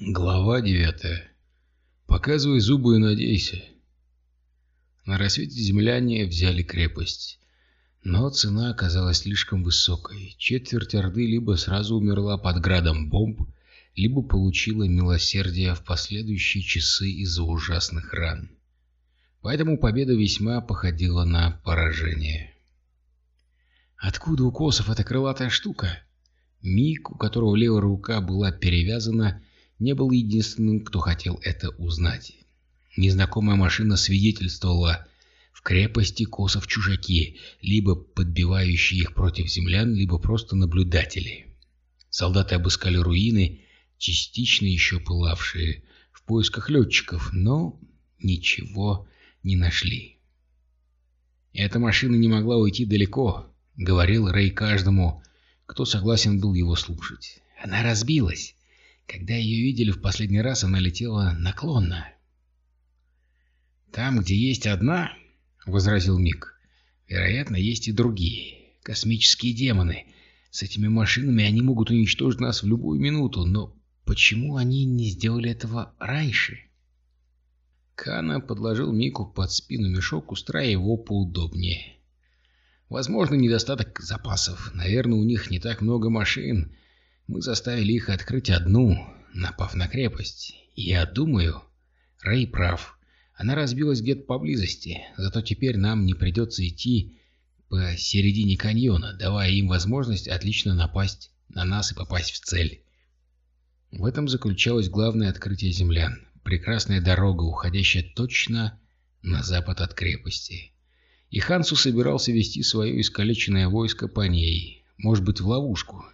Глава девятая. Показывай зубы и надейся. На рассвете земляне взяли крепость. Но цена оказалась слишком высокой. Четверть Орды либо сразу умерла под градом бомб, либо получила милосердие в последующие часы из-за ужасных ран. Поэтому победа весьма походила на поражение. Откуда у косов эта крылатая штука? Мик, у которого левая рука была перевязана, не был единственным, кто хотел это узнать. Незнакомая машина свидетельствовала в крепости косов чужаки, либо подбивающие их против землян, либо просто наблюдатели. Солдаты обыскали руины, частично еще пылавшие, в поисках летчиков, но ничего не нашли. «Эта машина не могла уйти далеко», — говорил Рэй каждому, кто согласен был его слушать. «Она разбилась. Когда ее видели в последний раз, она летела наклонно». «Там, где есть одна, — возразил Мик, — вероятно, есть и другие. Космические демоны. С этими машинами они могут уничтожить нас в любую минуту, но почему они не сделали этого раньше?» Кана подложил Мику под спину мешок, устраивая его поудобнее. Возможно, недостаток запасов. Наверное, у них не так много машин. Мы заставили их открыть одну, напав на крепость. И я думаю, Рэй прав. Она разбилась где-то поблизости, зато теперь нам не придется идти по середине каньона, давая им возможность отлично напасть на нас и попасть в цель. В этом заключалось главное открытие землян прекрасная дорога, уходящая точно на запад от крепости. И Хансу собирался вести свое искалеченное войско по ней, может быть, в ловушку.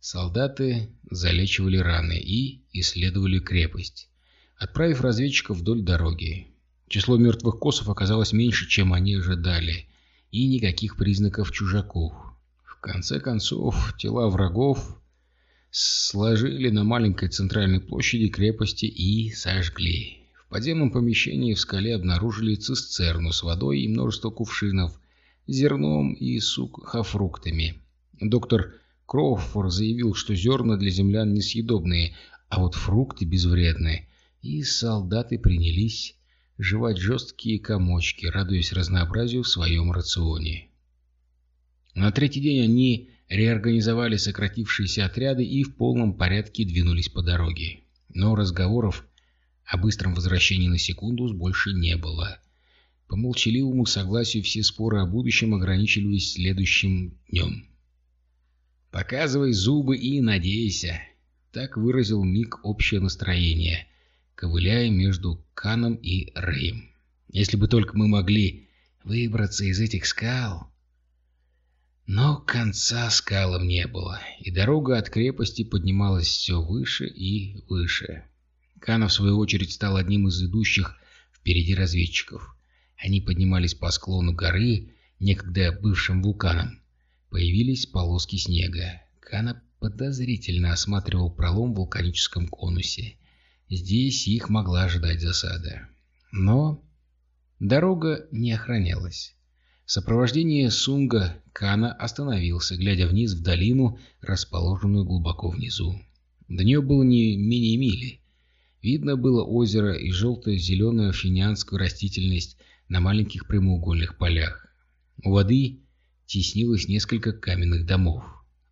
Солдаты залечивали раны и исследовали крепость, отправив разведчиков вдоль дороги. Число мертвых косов оказалось меньше, чем они ожидали, и никаких признаков чужаков. В конце концов, тела врагов сложили на маленькой центральной площади крепости и сожгли. В подземном помещении в скале обнаружили цистерну с водой и множество кувшинов, зерном и сухофруктами. Доктор Кроуфор заявил, что зерна для землян несъедобные, а вот фрукты безвредны, и солдаты принялись жевать жесткие комочки, радуясь разнообразию в своем рационе. На третий день они реорганизовали сократившиеся отряды и в полном порядке двинулись по дороге. Но разговоров о быстром возвращении на секунду больше не было. По молчаливому согласию все споры о будущем ограничивались следующим днем. «Показывай зубы и надейся», — так выразил Мик общее настроение, ковыляя между Каном и Рэем. «Если бы только мы могли выбраться из этих скал...» Но конца скалам не было, и дорога от крепости поднималась все выше и выше. Кана, в свою очередь, стал одним из идущих впереди разведчиков. Они поднимались по склону горы, некогда бывшим вулканом. Появились полоски снега. Кана подозрительно осматривал пролом в вулканическом конусе. Здесь их могла ожидать засада. Но дорога не охранялась. В сопровождении Сунга Кана остановился, глядя вниз в долину, расположенную глубоко внизу. До нее было не менее мили. Видно было озеро и желто-зеленую финианскую растительность на маленьких прямоугольных полях. У воды теснилось несколько каменных домов.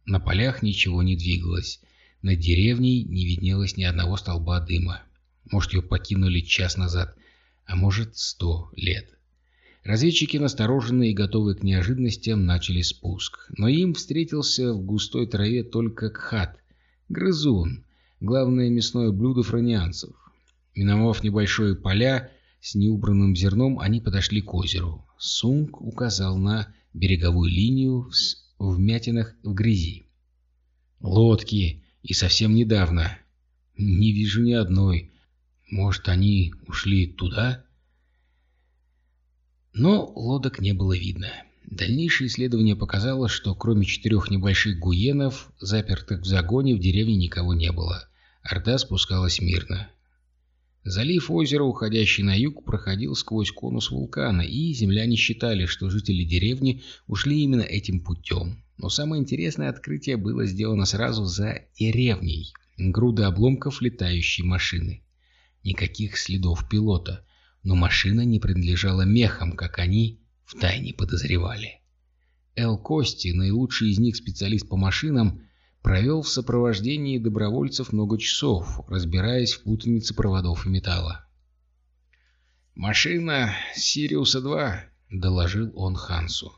На полях ничего не двигалось. Над деревней не виднелось ни одного столба дыма. Может, ее покинули час назад, а может, сто лет. Разведчики, настороженные и готовые к неожиданностям, начали спуск. Но им встретился в густой траве только кхат, грызун, главное мясное блюдо фронианцев. Миновав небольшое поля с неубранным зерном, они подошли к озеру. Сунг указал на береговую линию в вмятинах в грязи. «Лодки! И совсем недавно. Не вижу ни одной. Может, они ушли туда?» Но лодок не было видно. Дальнейшее исследование показало, что кроме четырех небольших гуенов, запертых в загоне, в деревне никого не было. Орда спускалась мирно. Залив озера, уходящий на юг, проходил сквозь конус вулкана, и земляне считали, что жители деревни ушли именно этим путем. Но самое интересное открытие было сделано сразу за деревней. груда обломков летающей машины. Никаких следов пилота, но машина не принадлежала мехам, как они втайне подозревали. Эл Кости, наилучший из них специалист по машинам, провел в сопровождении добровольцев много часов, разбираясь в путанице проводов и металла. «Машина Сириуса-2», — доложил он Хансу.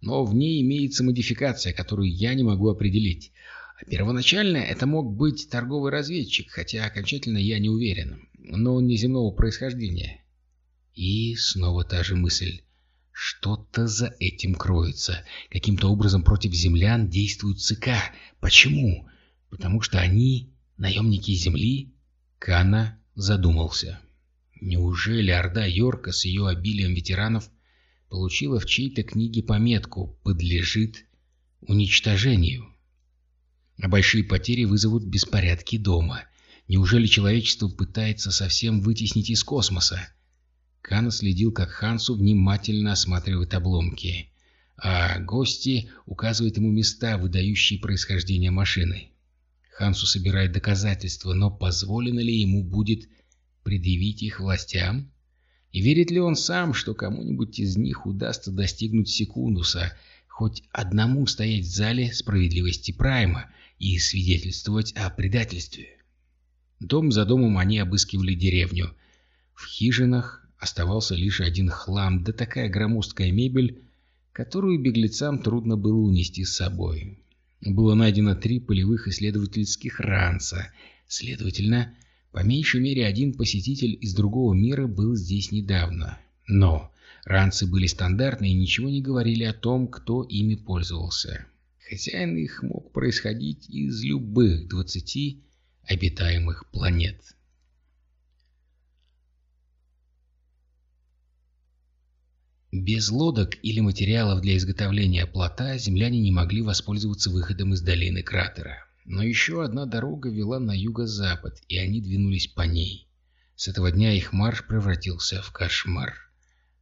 «Но в ней имеется модификация, которую я не могу определить. А первоначально это мог быть торговый разведчик, хотя окончательно я не уверен. Но он неземного происхождения». И снова та же мысль. Что-то за этим кроется. Каким-то образом против землян действует ЦК. Почему? Потому что они наемники Земли? Кана задумался. Неужели Орда Йорка с ее обилием ветеранов получила в чьей-то книге пометку «подлежит уничтожению»? А большие потери вызовут беспорядки дома. Неужели человечество пытается совсем вытеснить из космоса? Кана следил, как Хансу внимательно осматривает обломки, а гости указывают ему места, выдающие происхождение машины. Хансу собирает доказательства, но позволено ли ему будет предъявить их властям? И верит ли он сам, что кому-нибудь из них удастся достигнуть секундуса, хоть одному стоять в зале справедливости Прайма и свидетельствовать о предательстве? Дом за домом они обыскивали деревню. В хижинах Оставался лишь один хлам, да такая громоздкая мебель, которую беглецам трудно было унести с собой. Было найдено три полевых исследовательских ранца. Следовательно, по меньшей мере один посетитель из другого мира был здесь недавно. Но ранцы были стандартные и ничего не говорили о том, кто ими пользовался. Хозяин их мог происходить из любых двадцати обитаемых планет. Без лодок или материалов для изготовления плота земляне не могли воспользоваться выходом из долины кратера. Но еще одна дорога вела на юго-запад, и они двинулись по ней. С этого дня их марш превратился в кошмар.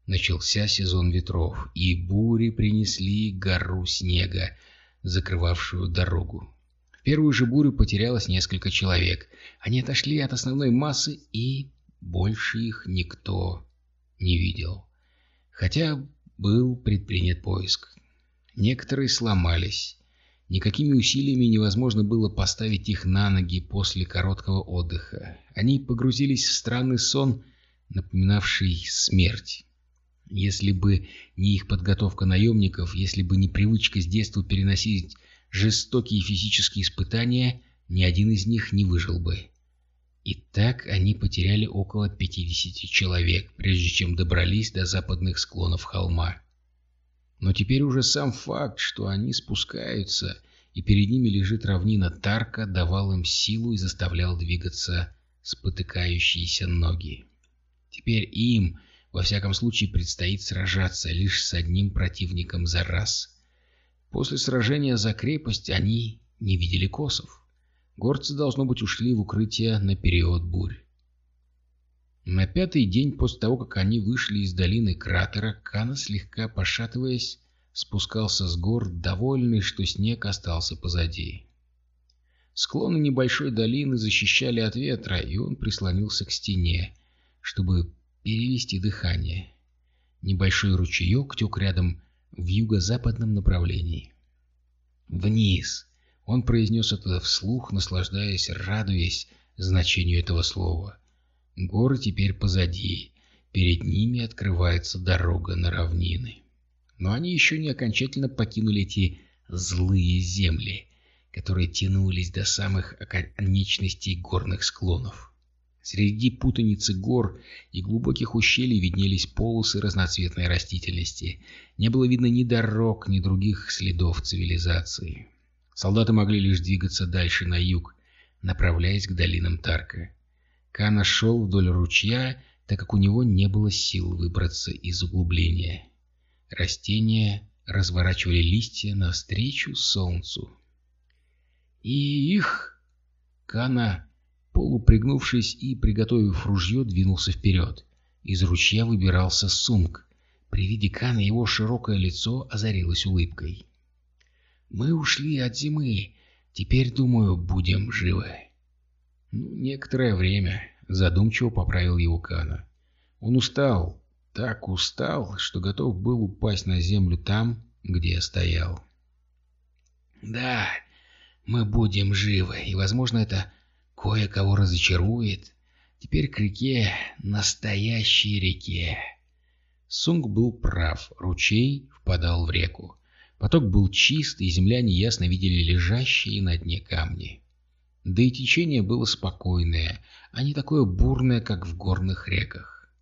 Начался сезон ветров, и бури принесли гору снега, закрывавшую дорогу. В первую же бурю потерялось несколько человек. Они отошли от основной массы, и больше их никто не видел хотя был предпринят поиск. Некоторые сломались. Никакими усилиями невозможно было поставить их на ноги после короткого отдыха. Они погрузились в странный сон, напоминавший смерть. Если бы не их подготовка наемников, если бы не привычка с детства переносить жестокие физические испытания, ни один из них не выжил бы. И так они потеряли около 50 человек, прежде чем добрались до западных склонов холма. Но теперь уже сам факт, что они спускаются, и перед ними лежит равнина Тарка, давал им силу и заставлял двигаться спотыкающиеся ноги. Теперь им, во всяком случае, предстоит сражаться лишь с одним противником за раз. После сражения за крепость они не видели косов. Горцы, должно быть, ушли в укрытие на период бурь. На пятый день после того, как они вышли из долины кратера, Кана, слегка пошатываясь, спускался с гор, довольный, что снег остался позади. Склоны небольшой долины защищали от ветра, и он прислонился к стене, чтобы перевести дыхание. Небольшой ручеек тек рядом в юго-западном направлении. «Вниз!» Он произнес это вслух, наслаждаясь, радуясь значению этого слова. Горы теперь позади, перед ними открывается дорога на равнины. Но они еще не окончательно покинули эти злые земли, которые тянулись до самых конечностей горных склонов. Среди путаницы гор и глубоких ущелий виднелись полосы разноцветной растительности. Не было видно ни дорог, ни других следов цивилизации. Солдаты могли лишь двигаться дальше на юг, направляясь к долинам Тарка. Кана шел вдоль ручья, так как у него не было сил выбраться из углубления. Растения разворачивали листья навстречу солнцу. И их... Кана, полупригнувшись и приготовив ружье, двинулся вперед. Из ручья выбирался Сунг. При виде Кана его широкое лицо озарилось улыбкой. Мы ушли от зимы. Теперь, думаю, будем живы. Ну, некоторое время задумчиво поправил его Кана. Он устал, так устал, что готов был упасть на землю там, где стоял. «Да, мы будем живы, и, возможно, это кое-кого разочарует. Теперь к реке, настоящей реке». Сунг был прав, ручей впадал в реку. Поток был чист, и земляне ясно видели лежащие на дне камни. Да и течение было спокойное, а не такое бурное, как в горных реках.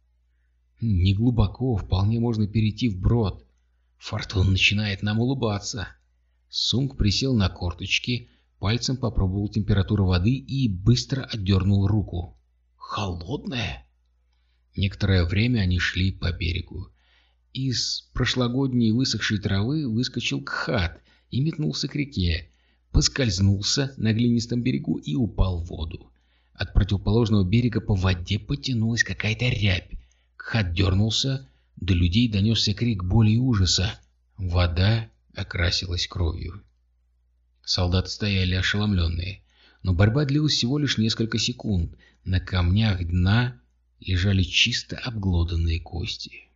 Неглубоко, вполне можно перейти в брод. Фортун начинает нам улыбаться. Сунг присел на корточки, пальцем попробовал температуру воды и быстро отдернул руку. Холодная? Некоторое время они шли по берегу. Из прошлогодней высохшей травы выскочил Кхат и метнулся к реке, поскользнулся на глинистом берегу и упал в воду. От противоположного берега по воде потянулась какая-то рябь. Кхат дернулся, до людей донесся крик боли и ужаса. Вода окрасилась кровью. Солдаты стояли ошеломленные, но борьба длилась всего лишь несколько секунд. На камнях дна лежали чисто обглоданные кости.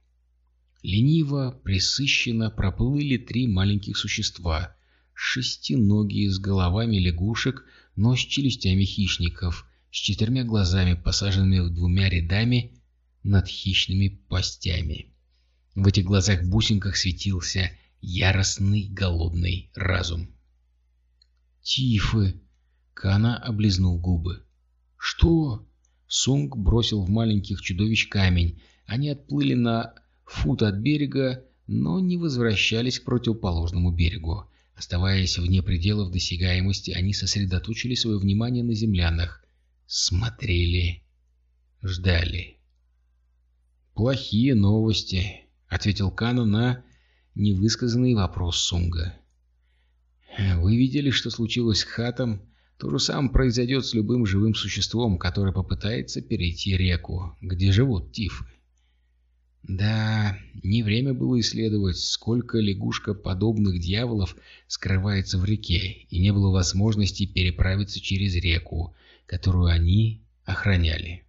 Лениво, пресыщенно проплыли три маленьких существа, шестиногие с головами лягушек, но с челюстями хищников, с четырьмя глазами, посаженными двумя рядами над хищными постями. В этих глазах-бусинках светился яростный голодный разум. «Тифы!» — Кана облизнул губы. «Что?» — Сунг бросил в маленьких чудовищ камень. Они отплыли на фут от берега, но не возвращались к противоположному берегу. Оставаясь вне пределов досягаемости, они сосредоточили свое внимание на землянах. Смотрели, ждали. «Плохие новости», — ответил Кана на невысказанный вопрос Сунга. «Вы видели, что случилось с Хатом? То же самое произойдет с любым живым существом, которое попытается перейти реку, где живут тифы. Да, не время было исследовать, сколько лягушка-подобных дьяволов скрывается в реке, и не было возможности переправиться через реку, которую они охраняли.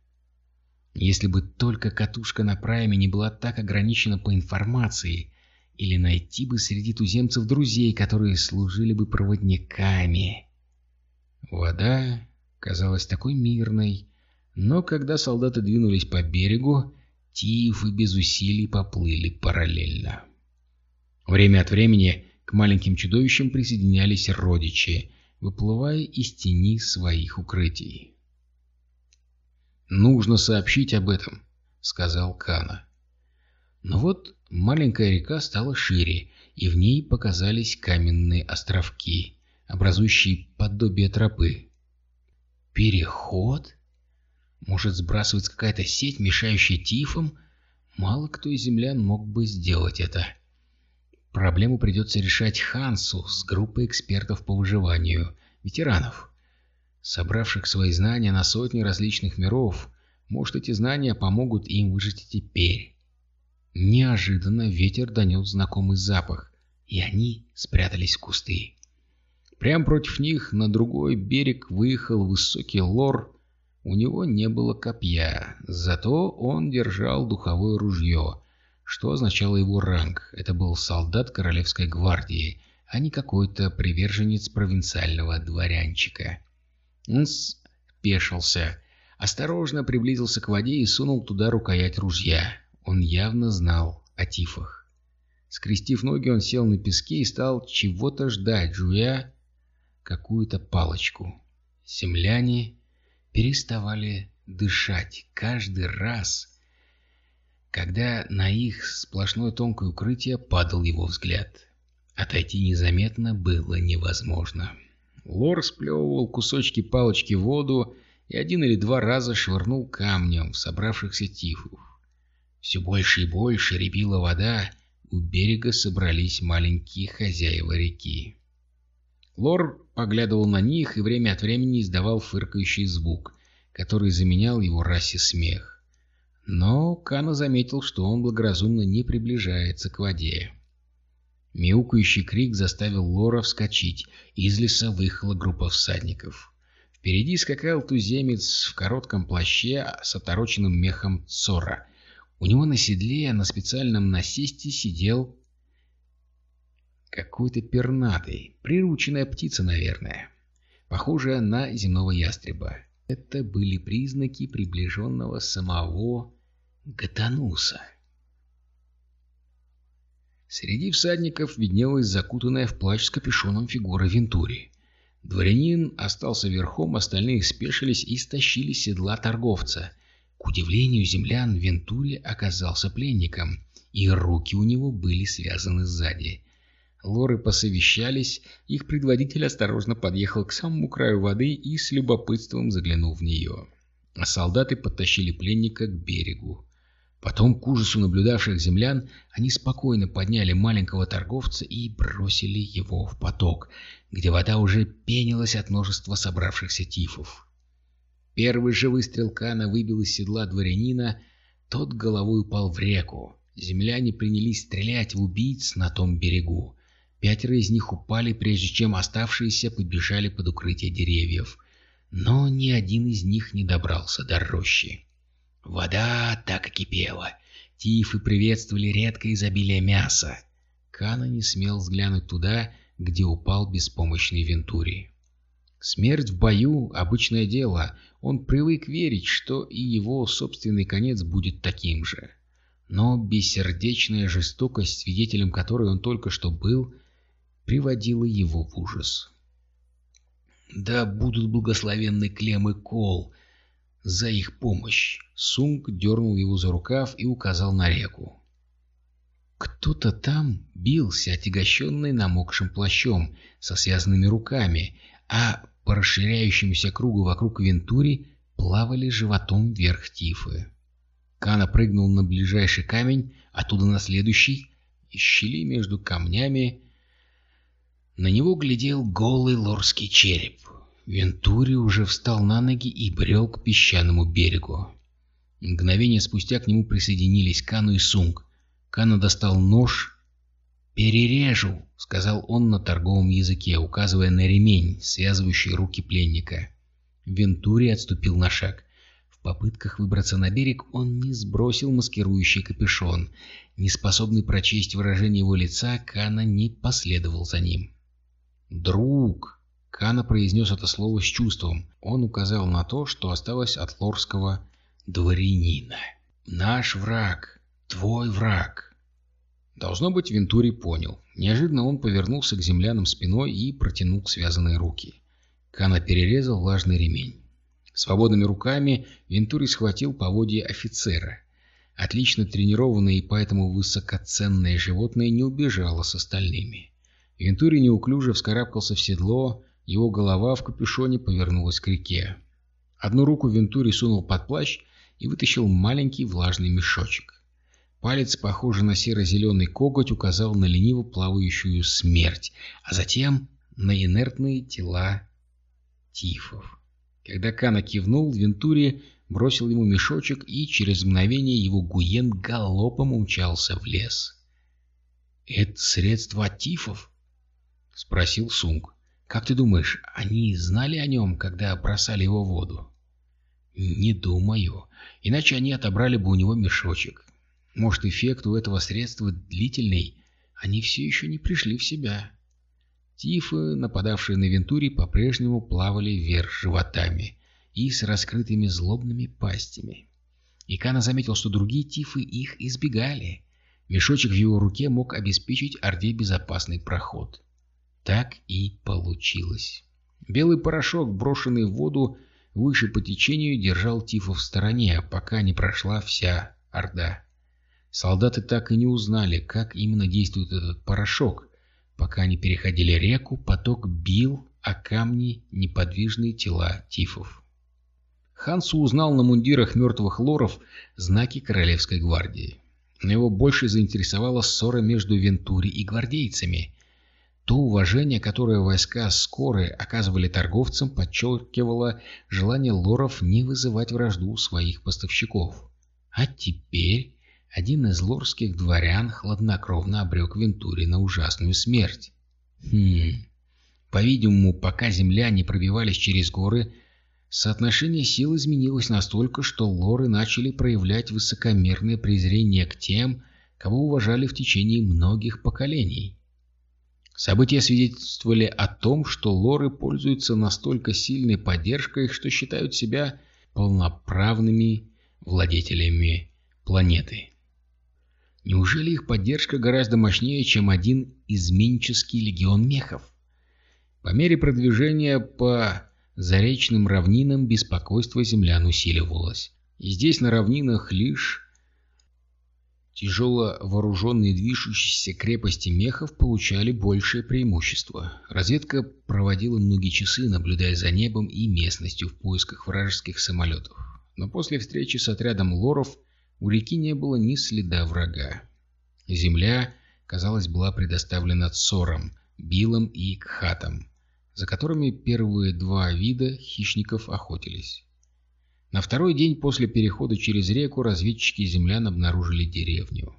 Если бы только катушка на прайме не была так ограничена по информации, или найти бы среди туземцев друзей, которые служили бы проводниками. Вода казалась такой мирной, но когда солдаты двинулись по берегу, Тифы без усилий поплыли параллельно. Время от времени к маленьким чудовищам присоединялись родичи, выплывая из тени своих укрытий. «Нужно сообщить об этом», — сказал Кана. Но вот маленькая река стала шире, и в ней показались каменные островки, образующие подобие тропы. «Переход?» Может, сбрасывается какая-то сеть, мешающая тифам? Мало кто из землян мог бы сделать это. Проблему придется решать Хансу с группой экспертов по выживанию, ветеранов, собравших свои знания на сотни различных миров. Может, эти знания помогут им выжить и теперь. Неожиданно ветер донес знакомый запах, и они спрятались в кусты. Прямо против них на другой берег выехал высокий лор у него не было копья, зато он держал духовое ружье, что означало его ранг. Это был солдат Королевской гвардии, а не какой-то приверженец провинциального дворянчика. Он спешился, осторожно приблизился к воде и сунул туда рукоять ружья. Он явно знал о тифах. Скрестив ноги, он сел на песке и стал чего-то ждать, жуя какую-то палочку. Земляне переставали дышать каждый раз, когда на их сплошное тонкое укрытие падал его взгляд. Отойти незаметно было невозможно. Лор сплевывал кусочки палочки в воду и один или два раза швырнул камнем в собравшихся тифов. Все больше и больше рябила вода, у берега собрались маленькие хозяева реки. Лор поглядывал на них и время от времени издавал фыркающий звук, который заменял его расе смех. Но Кана заметил, что он благоразумно не приближается к воде. Мяукающий крик заставил Лора вскочить, из леса выехала группа всадников. Впереди скакал туземец в коротком плаще с отороченным мехом цора. У него на седле на специальном насесте сидел какой-то пернатый, прирученная птица, наверное, похожая на земного ястреба. Это были признаки приближенного самого Гатануса. Среди всадников виднелась закутанная в плащ с капюшоном фигура Вентури. Дворянин остался верхом, остальные спешились и стащили седла торговца. К удивлению землян, Вентури оказался пленником, и руки у него были связаны сзади. Лоры посовещались, их предводитель осторожно подъехал к самому краю воды и с любопытством заглянул в нее. Солдаты подтащили пленника к берегу. Потом, к ужасу наблюдавших землян, они спокойно подняли маленького торговца и бросили его в поток, где вода уже пенилась от множества собравшихся тифов. Первый же выстрел Кана выбил из седла дворянина, тот головой упал в реку. Земляне принялись стрелять в убийц на том берегу. Пятеро из них упали, прежде чем оставшиеся побежали под укрытие деревьев. Но ни один из них не добрался до рощи. Вода так и кипела. Тифы приветствовали редкое изобилие мяса. Кана не смел взглянуть туда, где упал беспомощный Вентури. Смерть в бою — обычное дело. Он привык верить, что и его собственный конец будет таким же. Но бессердечная жестокость, свидетелем которой он только что был, приводила его в ужас. «Да будут благословенны Клем и Кол за их помощь!» Сунг дернул его за рукав и указал на реку. Кто-то там бился, отягощенный намокшим плащом, со связанными руками, а по расширяющемуся кругу вокруг Вентури плавали животом вверх тифы. Кана прыгнул на ближайший камень, оттуда на следующий, из щели между камнями. На него глядел голый лорский череп. Вентури уже встал на ноги и брел к песчаному берегу. Мгновение спустя к нему присоединились Кану и Сунг. Кана достал нож. «Перережу», — сказал он на торговом языке, указывая на ремень, связывающий руки пленника. Вентури отступил на шаг. В попытках выбраться на берег он не сбросил маскирующий капюшон. Неспособный прочесть выражение его лица, Кана не последовал за ним. «Друг!» — Кана произнес это слово с чувством. Он указал на то, что осталось от лорского дворянина. «Наш враг, твой враг». Должно быть, Вентури понял. Неожиданно он повернулся к землянам спиной и протянул связанные руки. Кана перерезал влажный ремень. Свободными руками Вентури схватил поводья офицера. Отлично тренированное и поэтому высокоценное животное не убежало с остальными. Вентури неуклюже вскарабкался в седло, его голова в капюшоне повернулась к реке. Одну руку Вентури сунул под плащ и вытащил маленький влажный мешочек. Палец, похожий на серо-зеленый коготь, указал на лениво плавающую смерть, а затем на инертные тела тифов. Когда Кана кивнул, Вентури бросил ему мешочек, и через мгновение его Гуен галопом умчался в лес. «Это средство от тифов?» — спросил Сунг. «Как ты думаешь, они знали о нем, когда бросали его в воду?» «Не думаю. Иначе они отобрали бы у него мешочек. Может, эффект у этого средства длительный, они все еще не пришли в себя. Тифы, нападавшие на Вентури, по-прежнему плавали вверх животами и с раскрытыми злобными пастями. Икана заметил, что другие тифы их избегали. Мешочек в его руке мог обеспечить Орде безопасный проход. Так и получилось. Белый порошок, брошенный в воду выше по течению, держал Тифа в стороне, пока не прошла вся Орда. Солдаты так и не узнали, как именно действует этот порошок. Пока они переходили реку, поток бил о камни неподвижные тела тифов. Хансу узнал на мундирах мертвых лоров знаки Королевской гвардии. Но его больше заинтересовала ссора между Вентури и гвардейцами. То уважение, которое войска Скоры оказывали торговцам, подчеркивало желание лоров не вызывать вражду у своих поставщиков. А теперь один из лорских дворян хладнокровно обрек Вентури на ужасную смерть. Хм... По-видимому, пока земляне пробивались через горы, соотношение сил изменилось настолько, что лоры начали проявлять высокомерное презрение к тем, кого уважали в течение многих поколений. События свидетельствовали о том, что лоры пользуются настолько сильной поддержкой, что считают себя полноправными владетелями планеты. Неужели их поддержка гораздо мощнее, чем один изменческий легион мехов? По мере продвижения по заречным равнинам беспокойство землян усиливалось. И здесь на равнинах лишь Тяжело вооруженные движущиеся крепости мехов получали большее преимущество. Разведка проводила многие часы, наблюдая за небом и местностью в поисках вражеских самолетов. Но после встречи с отрядом лоров у реки не было ни следа врага. Земля, казалось, была предоставлена Цором, Билом и Кхатом, за которыми первые два вида хищников охотились. На второй день после перехода через реку разведчики землян обнаружили деревню.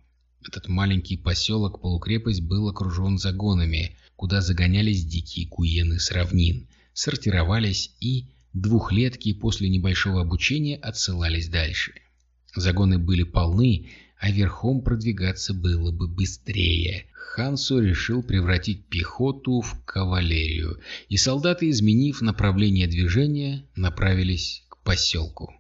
Этот маленький поселок-полукрепость был окружен загонами, куда загонялись дикие куены с равнин, сортировались и двухлетки после небольшого обучения отсылались дальше. Загоны были полны, а верхом продвигаться было бы быстрее. Хансу решил превратить пехоту в кавалерию, и солдаты, изменив направление движения, направились поселку.